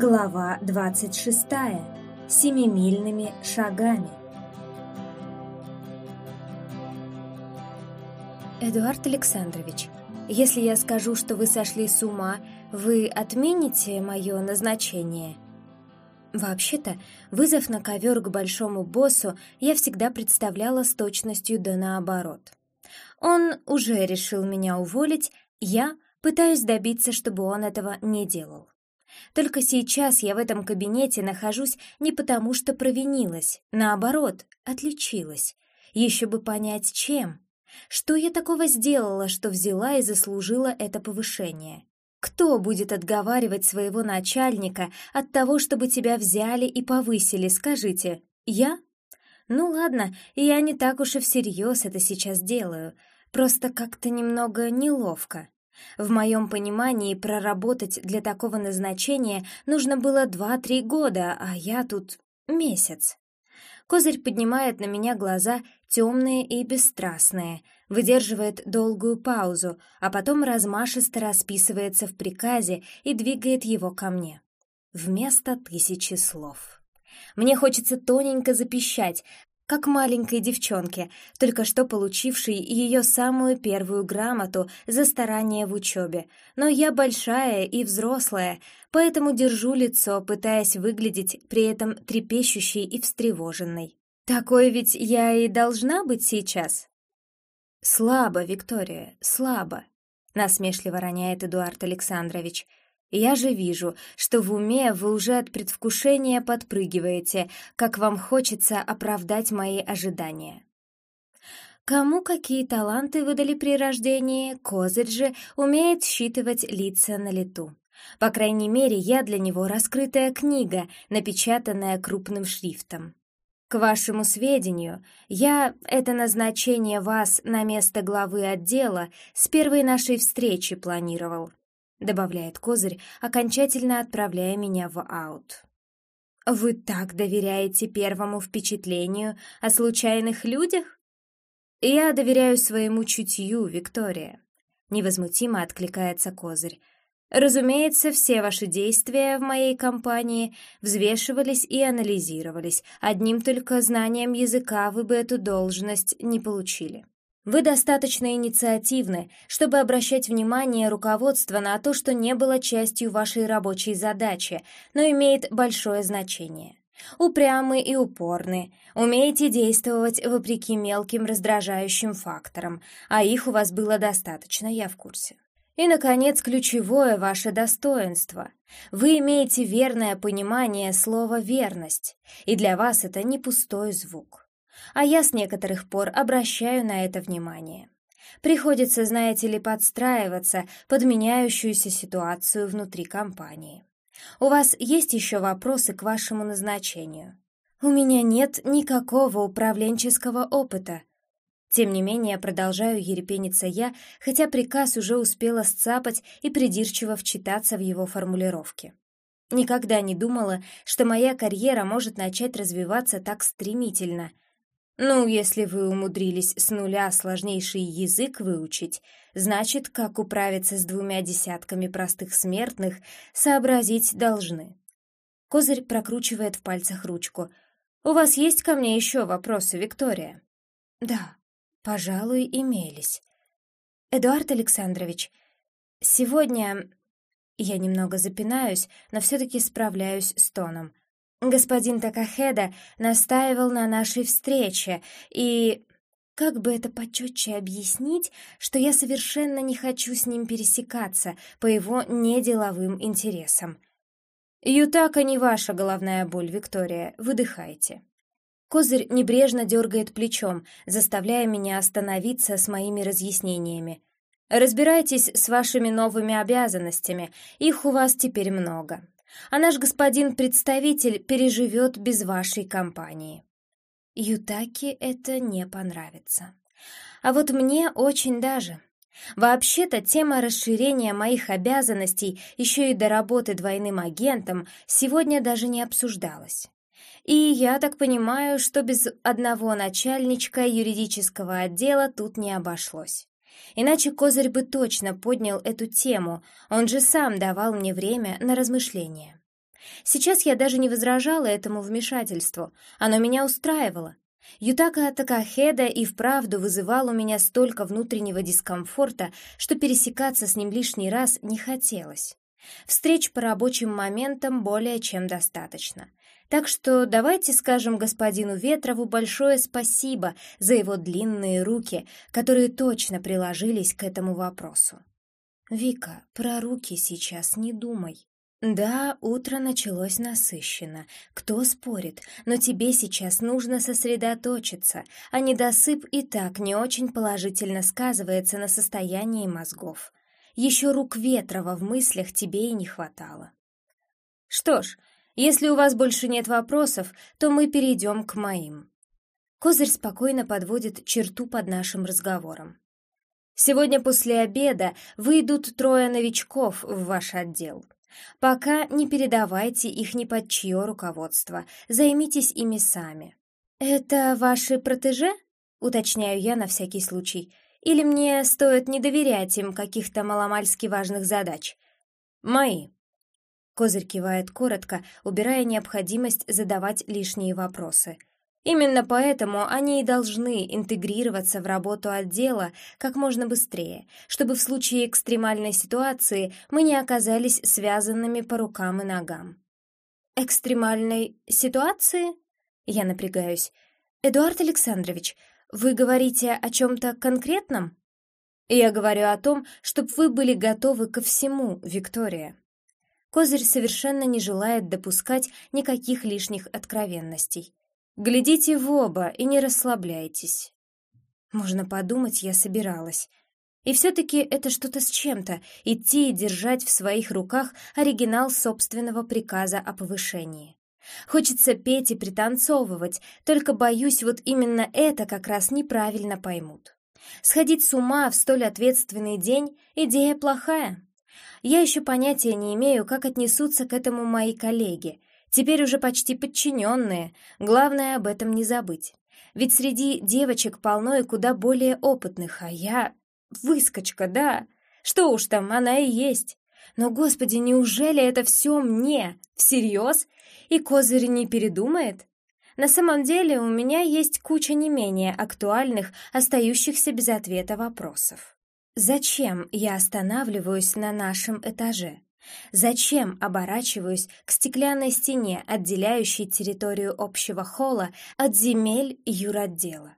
Глава 26. Семимильными шагами. Эдуард Александрович, если я скажу, что вы сошли с ума, вы отмените мое назначение? Вообще-то, вызов на ковер к большому боссу я всегда представляла с точностью да наоборот. Он уже решил меня уволить, я пытаюсь добиться, чтобы он этого не делал. Только сейчас я в этом кабинете нахожусь не потому, что провинилась, наоборот, отличилась. Еще бы понять, чем. Что я такого сделала, что взяла и заслужила это повышение? Кто будет отговаривать своего начальника от того, чтобы тебя взяли и повысили, скажите? Я? Ну ладно, я не так уж и всерьез это сейчас делаю. Просто как-то немного неловко. В моем понимании проработать для такого назначения нужно было два-три года, а я тут месяц. Козырь поднимает на меня глаза, темные и бесстрастные, выдерживает долгую паузу, а потом размашисто расписывается в приказе и двигает его ко мне. Вместо тысячи слов. Мне хочется тоненько запищать, как маленькой девчонке, только что получившей ее самую первую грамоту за старание в учебе. Но я большая и взрослая, поэтому держу лицо, пытаясь выглядеть при этом трепещущей и встревоженной. Такой ведь я и должна быть сейчас. Слабо, Виктория, слабо, насмешливо роняет Эдуард Александрович. Я же вижу, что в уме вы уже от предвкушения подпрыгиваете, как вам хочется оправдать мои ожидания. Кому какие таланты выдали при рождении, Козырь же умеет считывать лица на лету. По крайней мере, я для него раскрытая книга, напечатанная крупным шрифтом. К вашему сведению, я это назначение вас на место главы отдела с первой нашей встречи планировал. — добавляет Козырь, окончательно отправляя меня в аут. «Вы так доверяете первому впечатлению о случайных людях?» «Я доверяю своему чутью, Виктория», — невозмутимо откликается Козырь. «Разумеется, все ваши действия в моей компании взвешивались и анализировались. Одним только знанием языка вы бы эту должность не получили». Вы достаточно инициативны, чтобы обращать внимание руководства на то, что не было частью вашей рабочей задачи, но имеет большое значение. Упрямы и упорны, умеете действовать вопреки мелким раздражающим факторам, а их у вас было достаточно, я в курсе. И, наконец, ключевое ваше достоинство. Вы имеете верное понимание слова «верность», и для вас это не пустой звук а я с некоторых пор обращаю на это внимание. Приходится, знаете ли, подстраиваться под меняющуюся ситуацию внутри компании. У вас есть еще вопросы к вашему назначению? У меня нет никакого управленческого опыта. Тем не менее, продолжаю ерепениться я, хотя приказ уже успела сцапать и придирчиво вчитаться в его формулировки. Никогда не думала, что моя карьера может начать развиваться так стремительно — ну, если вы умудрились с нуля сложнейший язык выучить, значит, как управиться с двумя десятками простых смертных, сообразить должны. Козырь прокручивает в пальцах ручку. «У вас есть ко мне еще вопросы, Виктория?» «Да, пожалуй, имелись. Эдуард Александрович, сегодня...» Я немного запинаюсь, но все-таки справляюсь с тоном. Господин Такахеда настаивал на нашей встрече, и... Как бы это почетче объяснить, что я совершенно не хочу с ним пересекаться по его неделовым интересам? «Ютака не ваша головная боль, Виктория, выдыхайте». Козырь небрежно дергает плечом, заставляя меня остановиться с моими разъяснениями. «Разбирайтесь с вашими новыми обязанностями, их у вас теперь много а наш господин-представитель переживет без вашей компании. Ютаки это не понравится. А вот мне очень даже. Вообще-то тема расширения моих обязанностей еще и до работы двойным агентом сегодня даже не обсуждалась. И я так понимаю, что без одного начальничка юридического отдела тут не обошлось. Иначе Козырь бы точно поднял эту тему, он же сам давал мне время на размышления. Сейчас я даже не возражала этому вмешательству, оно меня устраивало. Ютака Такахеда и вправду вызывал у меня столько внутреннего дискомфорта, что пересекаться с ним лишний раз не хотелось. Встреч по рабочим моментам более чем достаточно. Так что давайте скажем господину Ветрову большое спасибо за его длинные руки, которые точно приложились к этому вопросу. «Вика, про руки сейчас не думай», да, утро началось насыщенно. Кто спорит, но тебе сейчас нужно сосредоточиться, а недосып и так не очень положительно сказывается на состоянии мозгов. Еще рук Ветрова в мыслях тебе и не хватало. Что ж, если у вас больше нет вопросов, то мы перейдем к моим. Козырь спокойно подводит черту под нашим разговором. Сегодня после обеда выйдут трое новичков в ваш отдел. Пока не передавайте их ни под чье руководство, займитесь ими сами. «Это ваши протеже?» — уточняю я на всякий случай. «Или мне стоит не доверять им каких-то маломальски важных задач?» «Мои», Козырь кивает коротко, убирая необходимость задавать лишние вопросы. Именно поэтому они и должны интегрироваться в работу отдела как можно быстрее, чтобы в случае экстремальной ситуации мы не оказались связанными по рукам и ногам. «Экстремальной ситуации?» Я напрягаюсь. «Эдуард Александрович, вы говорите о чем-то конкретном?» «Я говорю о том, чтобы вы были готовы ко всему, Виктория». Козырь совершенно не желает допускать никаких лишних откровенностей. Глядите в оба и не расслабляйтесь. Можно подумать, я собиралась. И все-таки это что-то с чем-то — идти и держать в своих руках оригинал собственного приказа о повышении. Хочется петь и пританцовывать, только боюсь, вот именно это как раз неправильно поймут. Сходить с ума в столь ответственный день — идея плохая. Я еще понятия не имею, как отнесутся к этому мои коллеги, Теперь уже почти подчиненные, главное об этом не забыть. Ведь среди девочек полно и куда более опытных, а я... Выскочка, да. Что уж там, она и есть. Но, господи, неужели это все мне? Всерьез? И Козырь не передумает? На самом деле у меня есть куча не менее актуальных, остающихся без ответа вопросов. Зачем я останавливаюсь на нашем этаже? Зачем оборачиваюсь к стеклянной стене, отделяющей территорию общего холла от земель юротдела?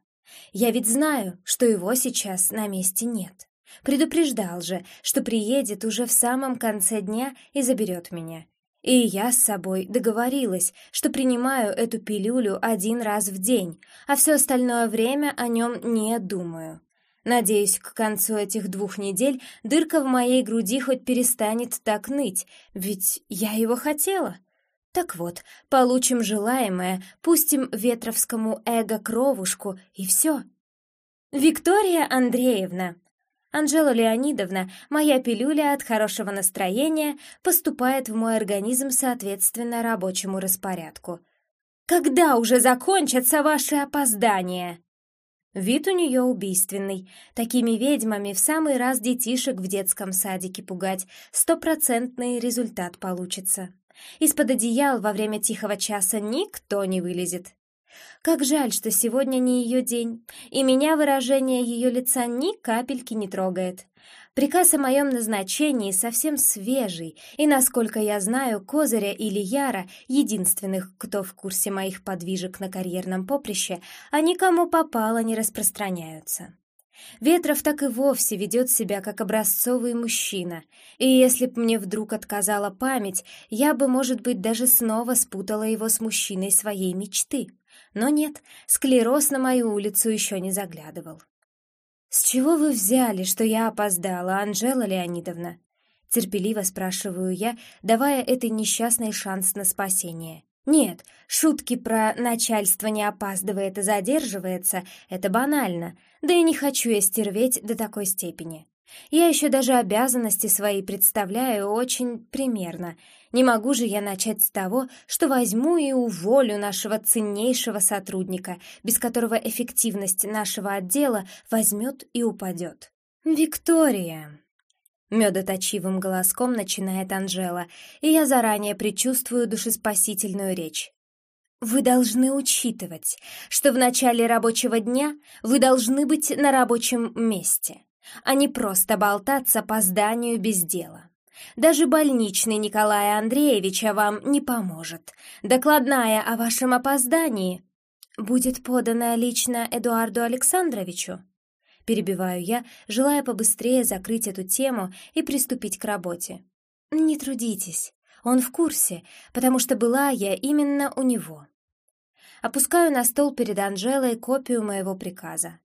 Я ведь знаю, что его сейчас на месте нет. Предупреждал же, что приедет уже в самом конце дня и заберет меня. И я с собой договорилась, что принимаю эту пилюлю один раз в день, а все остальное время о нем не думаю. Надеюсь, к концу этих двух недель дырка в моей груди хоть перестанет так ныть, ведь я его хотела. Так вот, получим желаемое, пустим ветровскому эго-кровушку, и все. Виктория Андреевна. Анжела Леонидовна, моя пилюля от хорошего настроения, поступает в мой организм соответственно рабочему распорядку. Когда уже закончатся ваши опоздания? Вид у нее убийственный. Такими ведьмами в самый раз детишек в детском садике пугать. Стопроцентный результат получится. Из-под одеял во время тихого часа никто не вылезет. Как жаль, что сегодня не ее день, и меня выражение ее лица ни капельки не трогает. Приказ о моем назначении совсем свежий, и, насколько я знаю, Козыря или Яра, единственных, кто в курсе моих подвижек на карьерном поприще, а никому попало не распространяются. Ветров так и вовсе ведет себя как образцовый мужчина, и если б мне вдруг отказала память, я бы, может быть, даже снова спутала его с мужчиной своей мечты. Но нет, склероз на мою улицу еще не заглядывал. «С чего вы взяли, что я опоздала, Анжела Леонидовна?» Терпеливо спрашиваю я, давая этой несчастной шанс на спасение. Нет, шутки про «начальство не опаздывает и задерживается» — это банально, да и не хочу я стерветь до такой степени. Я еще даже обязанности свои представляю очень примерно. Не могу же я начать с того, что возьму и уволю нашего ценнейшего сотрудника, без которого эффективность нашего отдела возьмет и упадет. Виктория. Медоточивым голоском начинает Анжела, и я заранее предчувствую душеспасительную речь. Вы должны учитывать, что в начале рабочего дня вы должны быть на рабочем месте, а не просто болтаться по зданию без дела. Даже больничный Николая Андреевича вам не поможет. Докладная о вашем опоздании будет подана лично Эдуарду Александровичу. Перебиваю я, желая побыстрее закрыть эту тему и приступить к работе. Не трудитесь, он в курсе, потому что была я именно у него. Опускаю на стол перед Анжелой копию моего приказа.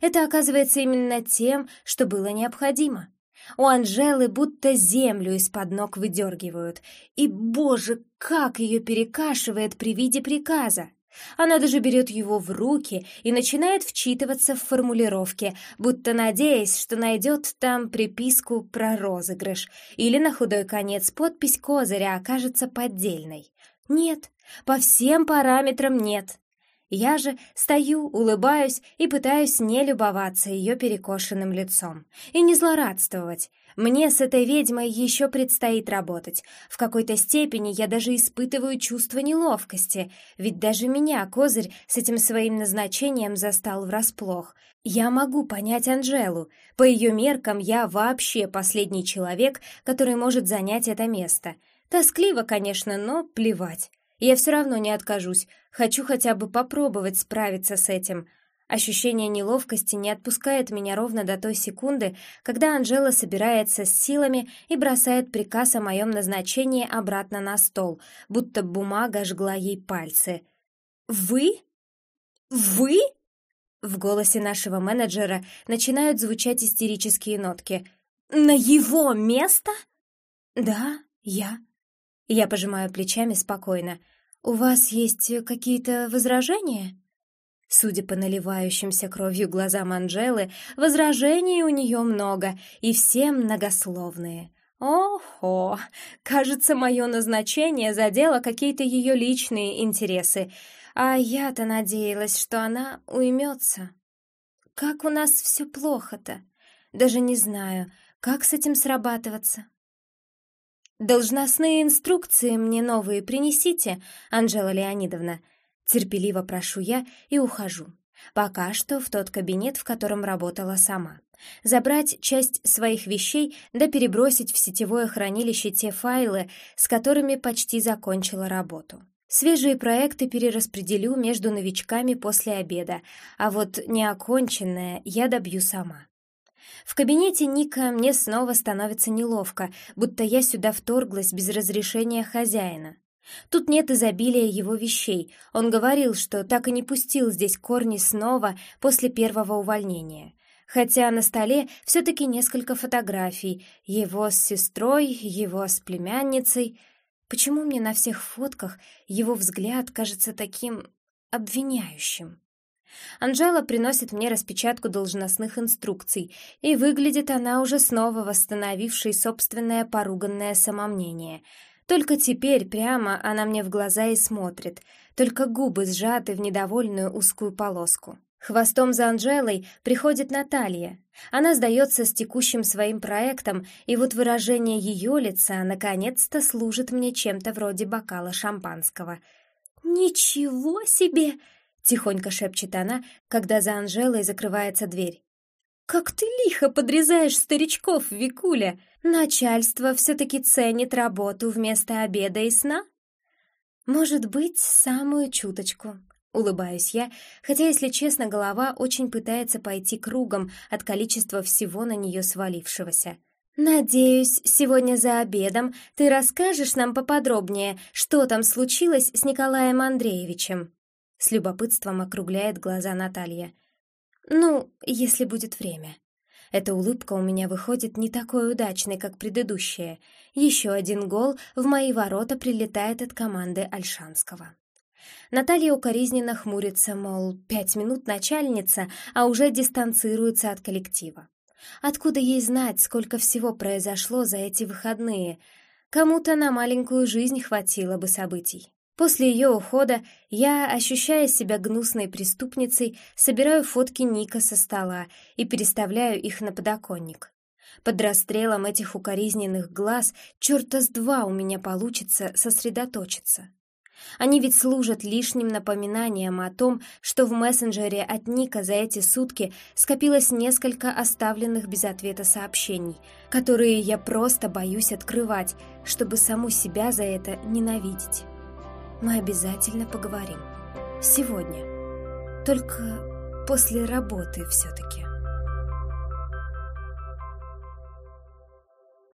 Это оказывается именно тем, что было необходимо. У Анжелы будто землю из-под ног выдергивают. И, боже, как ее перекашивает при виде приказа! Она даже берет его в руки и начинает вчитываться в формулировки, будто надеясь, что найдет там приписку про розыгрыш или на худой конец подпись козыря окажется поддельной. Нет, по всем параметрам нет. Я же стою, улыбаюсь и пытаюсь не любоваться ее перекошенным лицом и не злорадствовать. Мне с этой ведьмой еще предстоит работать. В какой-то степени я даже испытываю чувство неловкости, ведь даже меня Козырь с этим своим назначением застал врасплох. Я могу понять Анжелу. По ее меркам я вообще последний человек, который может занять это место. Тоскливо, конечно, но плевать. Я все равно не откажусь. Хочу хотя бы попробовать справиться с этим. Ощущение неловкости не отпускает меня ровно до той секунды, когда Анжела собирается с силами и бросает приказ о моем назначении обратно на стол, будто бумага жгла ей пальцы. «Вы? Вы?» В голосе нашего менеджера начинают звучать истерические нотки. «На его место?» «Да, я». Я пожимаю плечами спокойно. «У вас есть какие-то возражения?» Судя по наливающимся кровью глазам Анжелы, возражений у нее много, и все многословные. Охо, кажется, мое назначение задело какие-то ее личные интересы, а я-то надеялась, что она уймется. Как у нас все плохо-то? Даже не знаю, как с этим срабатываться. «Должностные инструкции мне новые принесите, Анжела Леонидовна», терпеливо прошу я и ухожу. Пока что в тот кабинет, в котором работала сама. Забрать часть своих вещей да перебросить в сетевое хранилище те файлы, с которыми почти закончила работу. Свежие проекты перераспределю между новичками после обеда, а вот неоконченное я добью сама. В кабинете Ника мне снова становится неловко, будто я сюда вторглась без разрешения хозяина. Тут нет изобилия его вещей. Он говорил, что так и не пустил здесь корни снова после первого увольнения. Хотя на столе все-таки несколько фотографий. Его с сестрой, его с племянницей. Почему мне на всех фотках его взгляд кажется таким обвиняющим? Анжела приносит мне распечатку должностных инструкций, и выглядит она уже снова восстановившей собственное поруганное самомнение. Только теперь прямо она мне в глаза и смотрит, только губы сжаты в недовольную узкую полоску. Хвостом за Анжелой приходит Наталья. Она сдается с текущим своим проектом, и вот выражение ее лица наконец-то служит мне чем-то вроде бокала шампанского. «Ничего себе!» — тихонько шепчет она, когда за Анжелой закрывается дверь. «Как ты лихо подрезаешь старичков, Викуля! Начальство все-таки ценит работу вместо обеда и сна?» «Может быть, самую чуточку», — улыбаюсь я, хотя, если честно, голова очень пытается пойти кругом от количества всего на нее свалившегося. «Надеюсь, сегодня за обедом ты расскажешь нам поподробнее, что там случилось с Николаем Андреевичем». С любопытством округляет глаза Наталья. «Ну, если будет время». Эта улыбка у меня выходит не такой удачной, как предыдущая. Еще один гол в мои ворота прилетает от команды Альшанского. Наталья укоризненно хмурится, мол, пять минут начальница, а уже дистанцируется от коллектива. Откуда ей знать, сколько всего произошло за эти выходные? Кому-то на маленькую жизнь хватило бы событий. После ее ухода я, ощущая себя гнусной преступницей, собираю фотки Ника со стола и переставляю их на подоконник. Под расстрелом этих укоризненных глаз черта с два у меня получится сосредоточиться. Они ведь служат лишним напоминанием о том, что в мессенджере от Ника за эти сутки скопилось несколько оставленных без ответа сообщений, которые я просто боюсь открывать, чтобы саму себя за это ненавидеть. Мы обязательно поговорим. Сегодня. Только после работы все-таки.